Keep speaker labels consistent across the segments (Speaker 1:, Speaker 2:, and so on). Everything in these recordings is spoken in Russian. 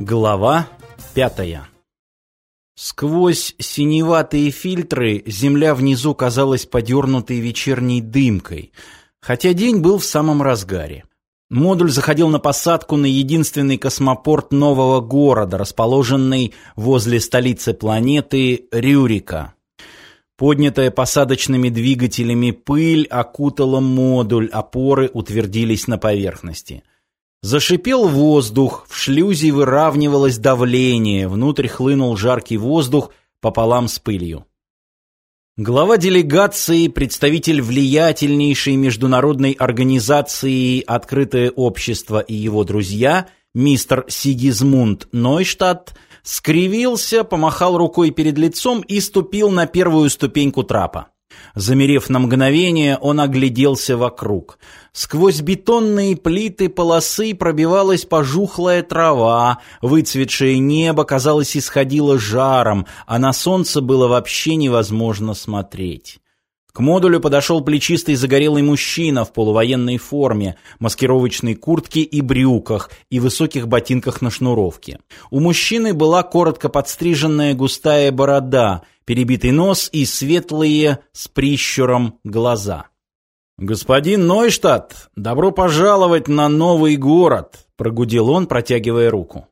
Speaker 1: Глава пятая Сквозь синеватые фильтры земля внизу казалась подернутой вечерней дымкой, хотя день был в самом разгаре. Модуль заходил на посадку на единственный космопорт нового города, расположенный возле столицы планеты Рюрика. Поднятая посадочными двигателями пыль окутала модуль, опоры утвердились на поверхности. Зашипел воздух, в шлюзе выравнивалось давление, внутрь хлынул жаркий воздух пополам с пылью. Глава делегации, представитель влиятельнейшей международной организации «Открытое общество» и его друзья, мистер Сигизмунд Нойштадт, скривился, помахал рукой перед лицом и ступил на первую ступеньку трапа. Замерев на мгновение, он огляделся вокруг. Сквозь бетонные плиты полосы пробивалась пожухлая трава, выцветшее небо, казалось, исходило жаром, а на солнце было вообще невозможно смотреть. К модулю подошел плечистый загорелый мужчина в полувоенной форме, маскировочной куртке и брюках и высоких ботинках на шнуровке. У мужчины была коротко подстриженная густая борода, перебитый нос и светлые с прищуром глаза. «Господин Нойштадт, добро пожаловать на новый город!» – прогудел он, протягивая руку.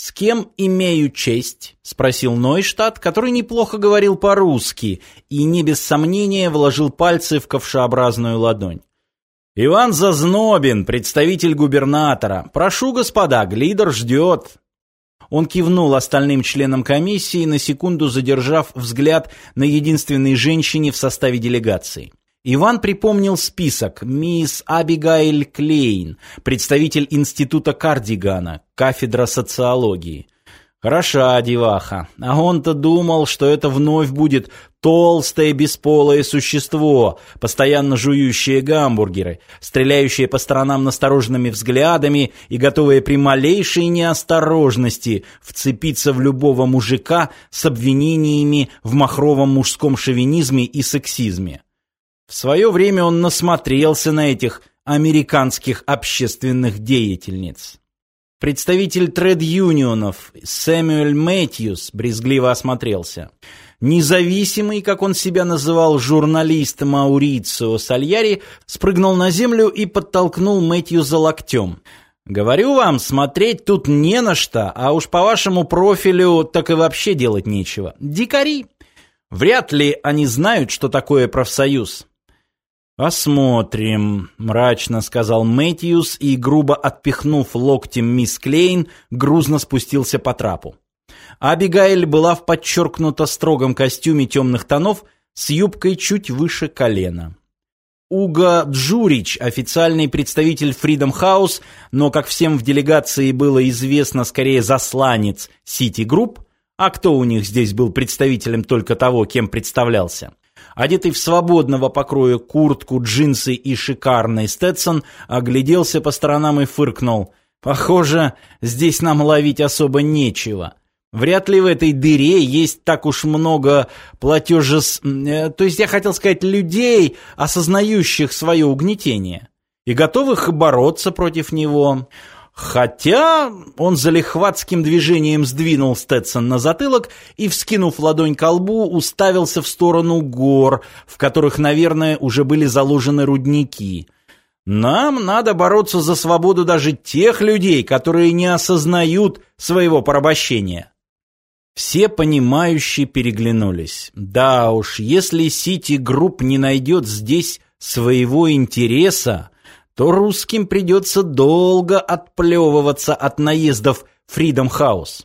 Speaker 1: «С кем имею честь?» — спросил Нойштадт, который неплохо говорил по-русски и не без сомнения вложил пальцы в ковшеобразную ладонь. «Иван Зазнобин, представитель губернатора. Прошу, господа, Глидер ждет». Он кивнул остальным членам комиссии, на секунду задержав взгляд на единственной женщине в составе делегации. Иван припомнил список. Мисс Абигайль Клейн, представитель Института Кардигана, кафедра социологии. Хороша деваха. А он-то думал, что это вновь будет толстое бесполое существо, постоянно жующее гамбургеры, стреляющее по сторонам настороженными взглядами и готовое при малейшей неосторожности вцепиться в любого мужика с обвинениями в махровом мужском шовинизме и сексизме. В свое время он насмотрелся на этих американских общественных деятельниц. Представитель тред-юнионов Сэмюэль Мэтьюс брезгливо осмотрелся. Независимый, как он себя называл, журналист Маурицио Сальяри спрыгнул на землю и подтолкнул Мэтьюза локтем. «Говорю вам, смотреть тут не на что, а уж по вашему профилю так и вообще делать нечего. Дикари! Вряд ли они знают, что такое профсоюз. «Посмотрим», — мрачно сказал Мэтьюс и, грубо отпихнув локтем мисс Клейн, грузно спустился по трапу. Абигайль была в подчеркнуто строгом костюме темных тонов с юбкой чуть выше колена. Уга Джурич, официальный представитель Freedom House, но, как всем в делегации было известно, скорее засланец City Group, а кто у них здесь был представителем только того, кем представлялся – Одетый в свободного покроя куртку, джинсы и шикарный стетсон, огляделся по сторонам и фыркнул. «Похоже, здесь нам ловить особо нечего». Вряд ли в этой дыре есть так уж много платежес... Э, то есть я хотел сказать людей, осознающих свое угнетение и готовых бороться против него. Хотя он залихватским движением сдвинул стетсон на затылок и, вскинув ладонь к лбу, уставился в сторону гор, в которых, наверное, уже были заложены рудники. Нам надо бороться за свободу даже тех людей, которые не осознают своего порабощения. Все понимающие переглянулись. Да уж, если City Group не найдет здесь своего интереса, то русским придется долго отплевываться от наездов Freedom House.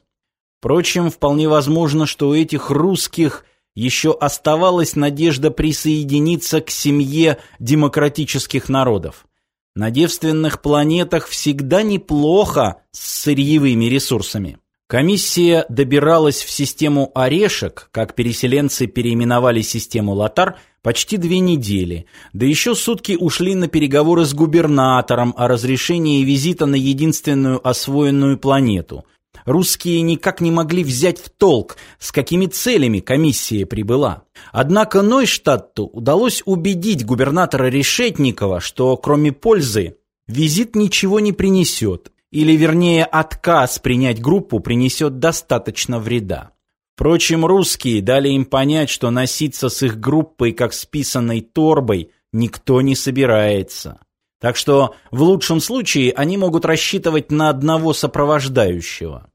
Speaker 1: Впрочем, вполне возможно, что у этих русских еще оставалась надежда присоединиться к семье демократических народов. На девственных планетах всегда неплохо с сырьевыми ресурсами. Комиссия добиралась в систему «Орешек», как переселенцы переименовали систему «Лотар», почти две недели, да еще сутки ушли на переговоры с губернатором о разрешении визита на единственную освоенную планету. Русские никак не могли взять в толк, с какими целями комиссия прибыла. Однако Нойштадту удалось убедить губернатора Решетникова, что кроме пользы визит ничего не принесет, или вернее отказ принять группу принесет достаточно вреда. Впрочем, русские дали им понять, что носиться с их группой как с писаной торбой никто не собирается. Так что в лучшем случае они могут рассчитывать на одного сопровождающего.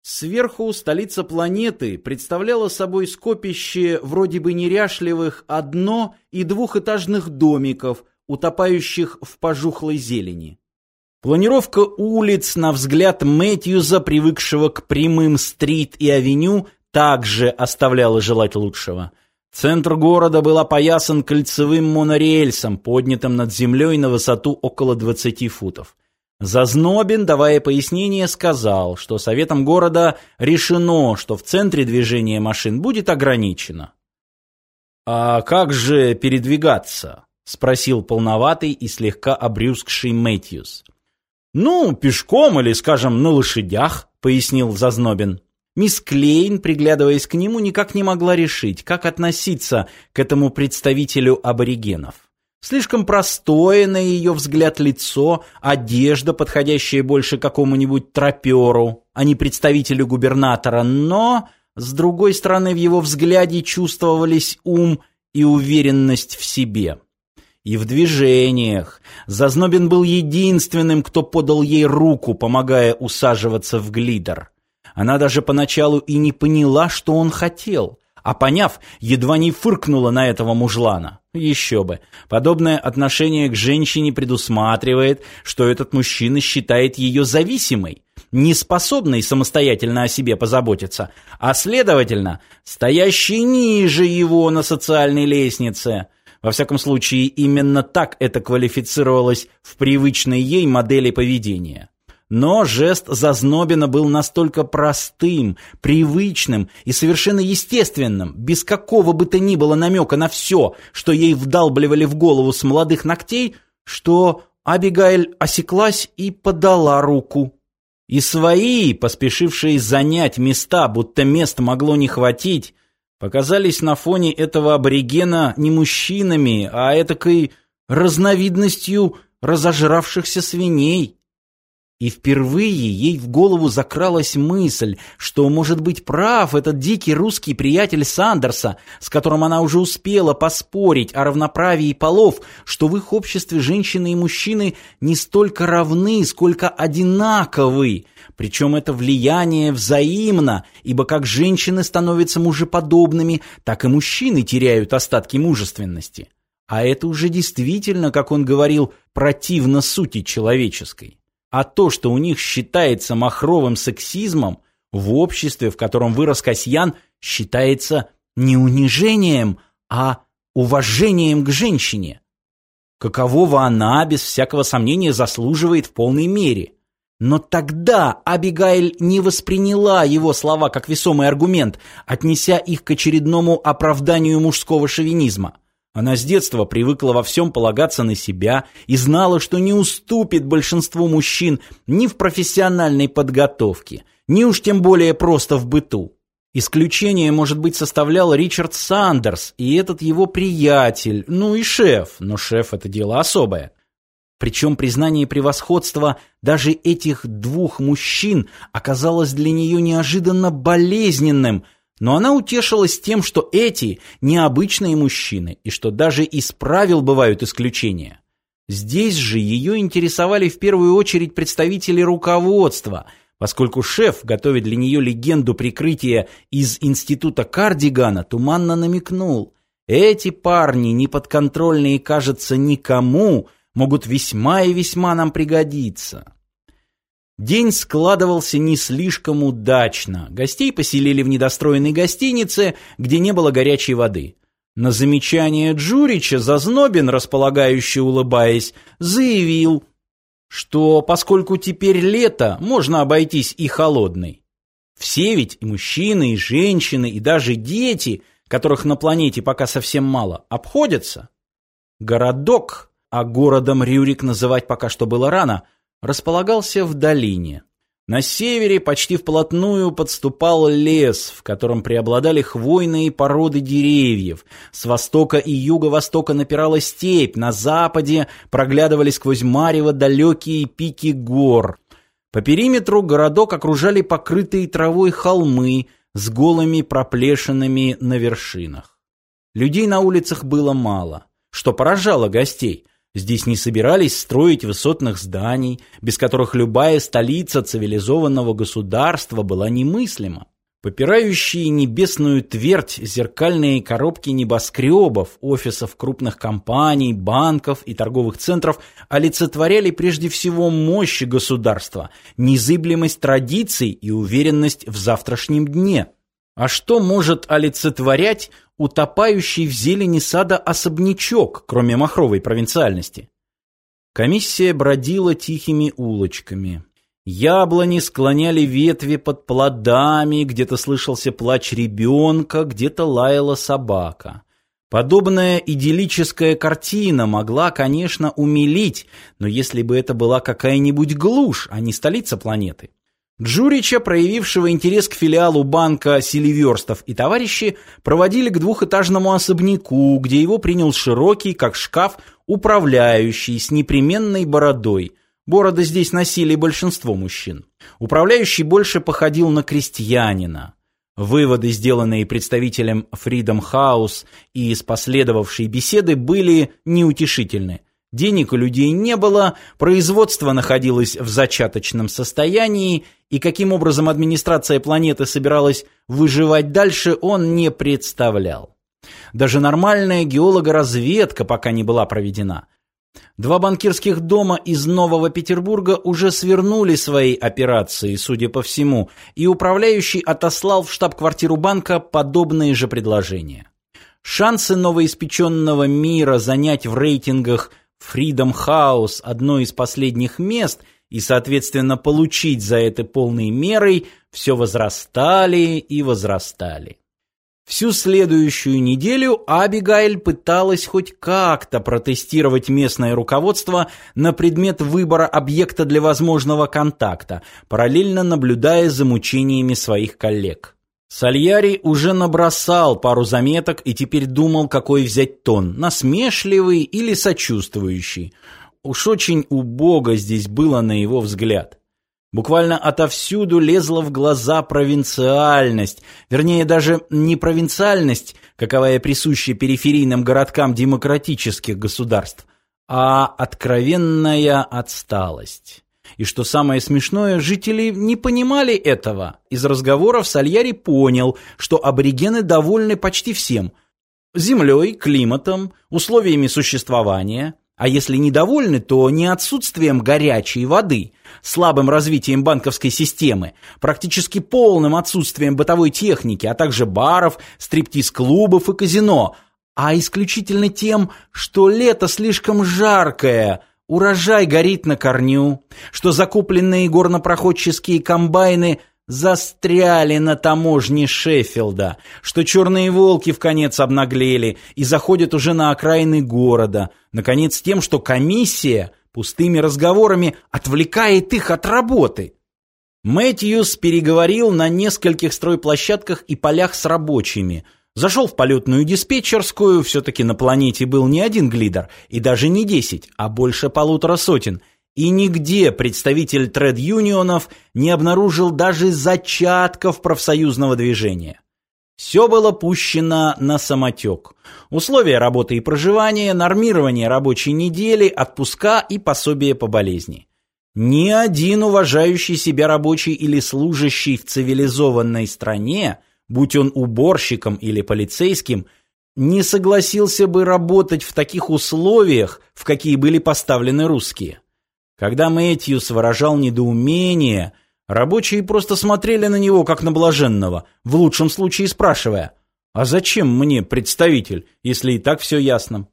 Speaker 1: Сверху столица планеты представляла собой скопище вроде бы неряшливых одно- и двухэтажных домиков, утопающих в пожухлой зелени. Планировка улиц, на взгляд Мэтьюза, привыкшего к прямым стрит и авеню, также оставляла желать лучшего. Центр города был опоясан кольцевым монорельсом, поднятым над землей на высоту около 20 футов. Зазнобин, давая пояснение, сказал, что советом города решено, что в центре движения машин будет ограничено. «А как же передвигаться?» — спросил полноватый и слегка обрюзгший Мэтьюс. «Ну, пешком или, скажем, на лошадях», — пояснил Зазнобин. Мисс Клейн, приглядываясь к нему, никак не могла решить, как относиться к этому представителю аборигенов. Слишком простое, на ее взгляд, лицо, одежда, подходящая больше какому-нибудь троперу, а не представителю губернатора, но, с другой стороны, в его взгляде чувствовались ум и уверенность в себе. И в движениях. Зазнобин был единственным, кто подал ей руку, помогая усаживаться в глидер. Она даже поначалу и не поняла, что он хотел, а поняв, едва не фыркнула на этого мужлана. Еще бы. Подобное отношение к женщине предусматривает, что этот мужчина считает ее зависимой, неспособной самостоятельно о себе позаботиться, а, следовательно, стоящей ниже его на социальной лестнице. Во всяком случае, именно так это квалифицировалось в привычной ей модели поведения. Но жест Зазнобина был настолько простым, привычным и совершенно естественным, без какого бы то ни было намека на все, что ей вдалбливали в голову с молодых ногтей, что Абигайль осеклась и подала руку. И свои, поспешившие занять места, будто мест могло не хватить, показались на фоне этого аборигена не мужчинами, а этакой разновидностью разожравшихся свиней. И впервые ей в голову закралась мысль, что, может быть, прав этот дикий русский приятель Сандерса, с которым она уже успела поспорить о равноправии полов, что в их обществе женщины и мужчины не столько равны, сколько одинаковы. Причем это влияние взаимно, ибо как женщины становятся мужеподобными, так и мужчины теряют остатки мужественности. А это уже действительно, как он говорил, противно сути человеческой. А то, что у них считается махровым сексизмом, в обществе, в котором вырос Касьян, считается не унижением, а уважением к женщине. Какового она, без всякого сомнения, заслуживает в полной мере. Но тогда Абигайль не восприняла его слова как весомый аргумент, отнеся их к очередному оправданию мужского шовинизма. Она с детства привыкла во всем полагаться на себя и знала, что не уступит большинству мужчин ни в профессиональной подготовке, ни уж тем более просто в быту. Исключение, может быть, составлял Ричард Сандерс и этот его приятель, ну и шеф, но шеф – это дело особое. Причем признание превосходства даже этих двух мужчин оказалось для нее неожиданно болезненным – но она утешилась тем, что эти необычные мужчины, и что даже из правил бывают исключения. Здесь же ее интересовали в первую очередь представители руководства, поскольку шеф, готовит для нее легенду прикрытия из института Кардигана, туманно намекнул. Эти парни, неподконтрольные, кажется, никому, могут весьма и весьма нам пригодиться. День складывался не слишком удачно. Гостей поселили в недостроенной гостинице, где не было горячей воды. На замечание Джурича Зазнобин, располагающий улыбаясь, заявил, что поскольку теперь лето, можно обойтись и холодной. Все ведь и мужчины, и женщины, и даже дети, которых на планете пока совсем мало, обходятся. Городок, а городом Рюрик называть пока что было рано – располагался в долине. На севере почти вплотную подступал лес, в котором преобладали хвойные породы деревьев. С востока и юго-востока напирала степь, на западе проглядывали сквозь марево далекие пики гор. По периметру городок окружали покрытые травой холмы с голыми проплешинами на вершинах. Людей на улицах было мало, что поражало гостей. Здесь не собирались строить высотных зданий, без которых любая столица цивилизованного государства была немыслима. Попирающие небесную твердь зеркальные коробки небоскребов, офисов крупных компаний, банков и торговых центров олицетворяли прежде всего мощь государства, незыблемость традиций и уверенность в завтрашнем дне. А что может олицетворять утопающий в зелени сада особнячок, кроме махровой провинциальности? Комиссия бродила тихими улочками. Яблони склоняли ветви под плодами, где-то слышался плач ребенка, где-то лаяла собака. Подобная идиллическая картина могла, конечно, умилить, но если бы это была какая-нибудь глушь, а не столица планеты. Джурича, проявившего интерес к филиалу банка Селиверстов и товарищи, проводили к двухэтажному особняку, где его принял широкий, как шкаф, управляющий с непременной бородой – Бороды здесь носили большинство мужчин. Управляющий больше походил на крестьянина. Выводы, сделанные представителем Freedom House и из последовавшей беседы, были неутешительны. Денег у людей не было, производство находилось в зачаточном состоянии, и каким образом администрация планеты собиралась выживать дальше, он не представлял. Даже нормальная геологоразведка пока не была проведена. Два банкирских дома из Нового Петербурга уже свернули свои операции, судя по всему, и управляющий отослал в штаб-квартиру банка подобные же предложения. Шансы новоиспеченного мира занять в рейтингах Freedom House одно из последних мест и, соответственно, получить за это полной мерой все возрастали и возрастали. Всю следующую неделю Абигайль пыталась хоть как-то протестировать местное руководство на предмет выбора объекта для возможного контакта, параллельно наблюдая за мучениями своих коллег. Сальяри уже набросал пару заметок и теперь думал, какой взять тон – насмешливый или сочувствующий. Уж очень убого здесь было на его взгляд. Буквально отовсюду лезла в глаза провинциальность, вернее даже не провинциальность, каковая присуща периферийным городкам демократических государств, а откровенная отсталость. И что самое смешное, жители не понимали этого. Из разговоров Сальяри понял, что аборигены довольны почти всем – землей, климатом, условиями существования – а если недовольны, то не отсутствием горячей воды, слабым развитием банковской системы, практически полным отсутствием бытовой техники, а также баров, стриптиз-клубов и казино, а исключительно тем, что лето слишком жаркое, урожай горит на корню, что закупленные горнопроходческие комбайны – застряли на таможне Шеффилда, что черные волки в конец обнаглели и заходят уже на окраины города, наконец тем, что комиссия пустыми разговорами отвлекает их от работы. Мэтьюс переговорил на нескольких стройплощадках и полях с рабочими, зашел в полетную диспетчерскую, все-таки на планете был не один глидер, и даже не десять, а больше полутора сотен – и нигде представитель тред-юнионов не обнаружил даже зачатков профсоюзного движения. Все было пущено на самотек. Условия работы и проживания, нормирование рабочей недели, отпуска и пособие по болезни. Ни один уважающий себя рабочий или служащий в цивилизованной стране, будь он уборщиком или полицейским, не согласился бы работать в таких условиях, в какие были поставлены русские. Когда Мэтьюс выражал недоумение, рабочие просто смотрели на него, как на блаженного, в лучшем случае спрашивая, «А зачем мне представитель, если и так все ясно?»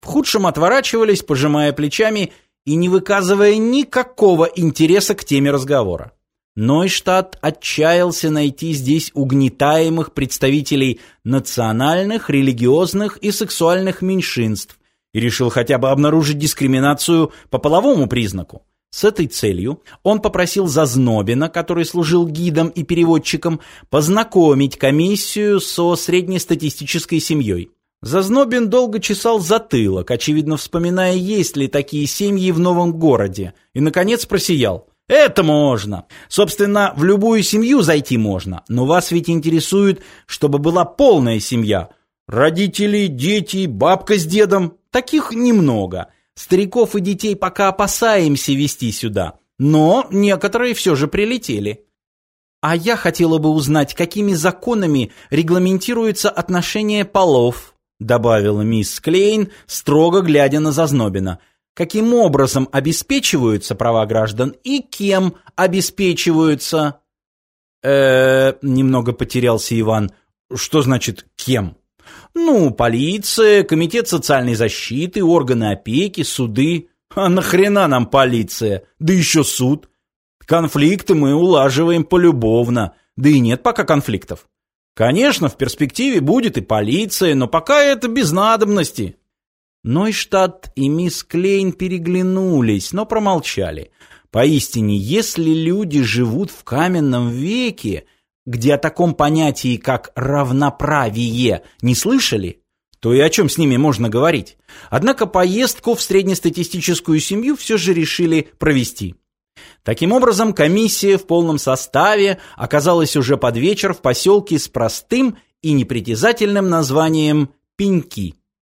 Speaker 1: В худшем отворачивались, пожимая плечами и не выказывая никакого интереса к теме разговора. Нойштадт отчаялся найти здесь угнетаемых представителей национальных, религиозных и сексуальных меньшинств, и решил хотя бы обнаружить дискриминацию по половому признаку. С этой целью он попросил Зазнобина, который служил гидом и переводчиком, познакомить комиссию со среднестатистической семьей. Зазнобин долго чесал затылок, очевидно вспоминая, есть ли такие семьи в новом городе, и, наконец, просиял. Это можно. Собственно, в любую семью зайти можно, но вас ведь интересует, чтобы была полная семья. Родители, дети, бабка с дедом. Таких немного. Стариков и детей пока опасаемся вести сюда. Но некоторые все же прилетели. А я хотела бы узнать, какими законами регламентируется отношение полов, добавила мисс Клейн, строго глядя на Зазнобина каким образом обеспечиваются права граждан и кем обеспечиваются. Э, немного потерялся Иван. Что значит кем? Ну, полиция, комитет социальной защиты, органы опеки, суды. А нахрена нам полиция? Да еще суд. Конфликты мы улаживаем полюбовно. Да и нет пока конфликтов. Конечно, в перспективе будет и полиция, но пока это без надобности. Нойштадт и мисс Клейн переглянулись, но промолчали. Поистине, если люди живут в каменном веке, где о таком понятии, как равноправие, не слышали, то и о чем с ними можно говорить. Однако поездку в среднестатистическую семью все же решили провести. Таким образом, комиссия в полном составе оказалась уже под вечер в поселке с простым и непритязательным названием «Пеньки».